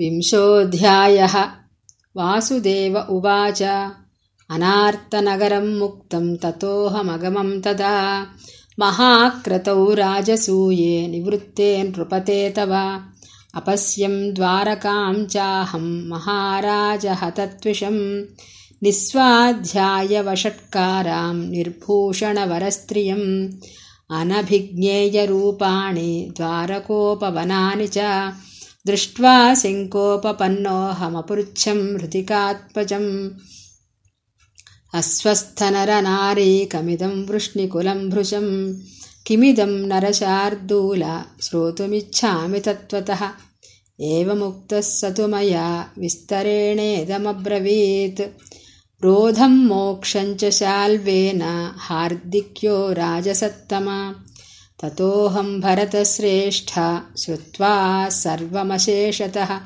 विंशोऽध्यायः। वासुदेव उवाच अनार्तनगरम् मुक्तम् ततोऽहमगमम् तदा महाक्रतौ राजसूये निवृत्ते नृपते तव। अपश्यम् द्वारकाम् चाहम् महाराजहतत्विषम् निःस्वाध्यायवषट्काराम् निर्भूषणवरस्त्रियम् अनभिज्ञेयरूपाणि द्वारकोपवनानि च दृष्ट्वा शङ्कोपपन्नोऽहमपृच्छम् हृदिकात्मजम्। अस्वस्थनरनारीकमिदम् वृष्णिकुलम् भृशम्। किमिदम् नरशार्दूल श्रोतुमिच्छामि तत्त्वतः। एवमुक्तः स तु मया विस्तरेणेदमब्रवीत्। रोधम् मोक्षम् च शाल्वेन हार्दिक्यो राजसत्तमा ततोऽहम् भरतश्रेष्ठ श्रुत्वा सर्वमशेषतः।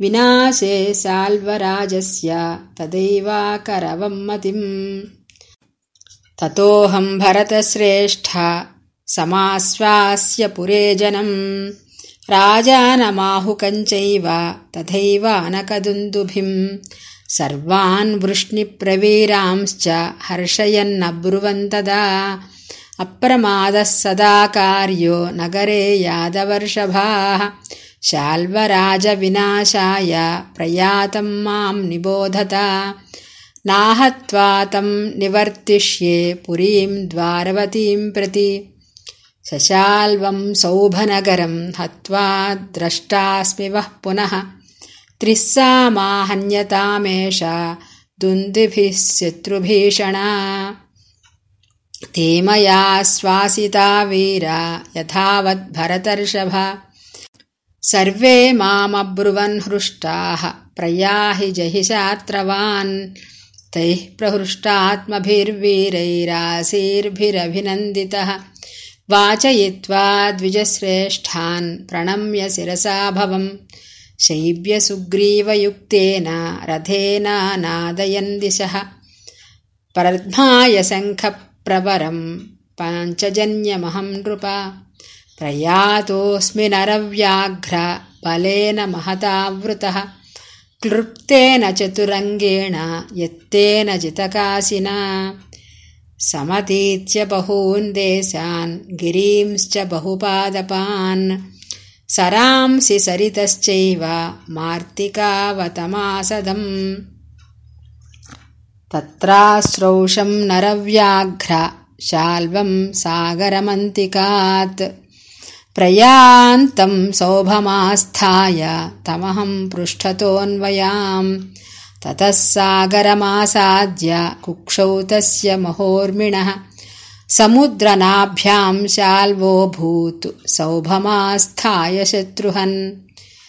विनाशे साल्वराजस्य तदैवाकरवम् मतिम्। ततोऽहम् भरतश्रेष्ठ समाश्वास्य पुरे जनम्। राजानमाहुकम् चैव तथैवानकदुन्दुभिम्। सर्वान् वृष्णिप्रवीरांश्च हर्षयन्नब्रुवन्तदा अप्रमादः सदा कार्यो नगरे यादवर्षभाः शाल्वराजविनाशाय प्रयातम् माम् निबोधता नाहत्वा तम् निवर्तिष्ये पुरीम् द्वारवतीम् प्रति सशाल्वम् सौभनगरम् हत्वा द्रष्टास्मि वः पुनः त्रिः सा माहन्यतामेषा दुन्दुभिः शत्रुभीषणा ते मया श्वासिता वीरा यथावद्भरतर्षभ सर्वे मामब्रुवन् हृष्टाः प्रयाहि जहि शात्रवान्। तैः प्रहृष्टात्मभिर्वीरैराशीर्भिरभिनन्दितः वाचयित्वा द्विजश्रेष्ठान् प्रणम्य शिरसा भवम्। शैव्यसुग्रीवयुक्तेन रथेनानादयन् दिशः प्रवरम् पाञ्चजन्यमहम् नृप। प्रयातोऽस्मि नरव्याघ्र बलेन महतावृतः क्लृप्तेन चतुरङ्गेण यत्तेन जितकासिना। समतीत्य बहून् देशान् गिरींश्च बहुपादपान्। सरांसि सरितश्चैव मार्तिकावतमासदम् तत्राश्रौषम् नरव्याघ्र शाल्वम् सागरमन्तिकात् प्रयान्तम् सौभमास्थाय तमहम् पृष्ठतोऽन्वयाम् ततः सागरमासाद्य कुक्षौ तस्य महोर्मिणः समुद्रनाभ्याम् शाल्वोऽभूत् सौभमास्थाय शत्रुहन्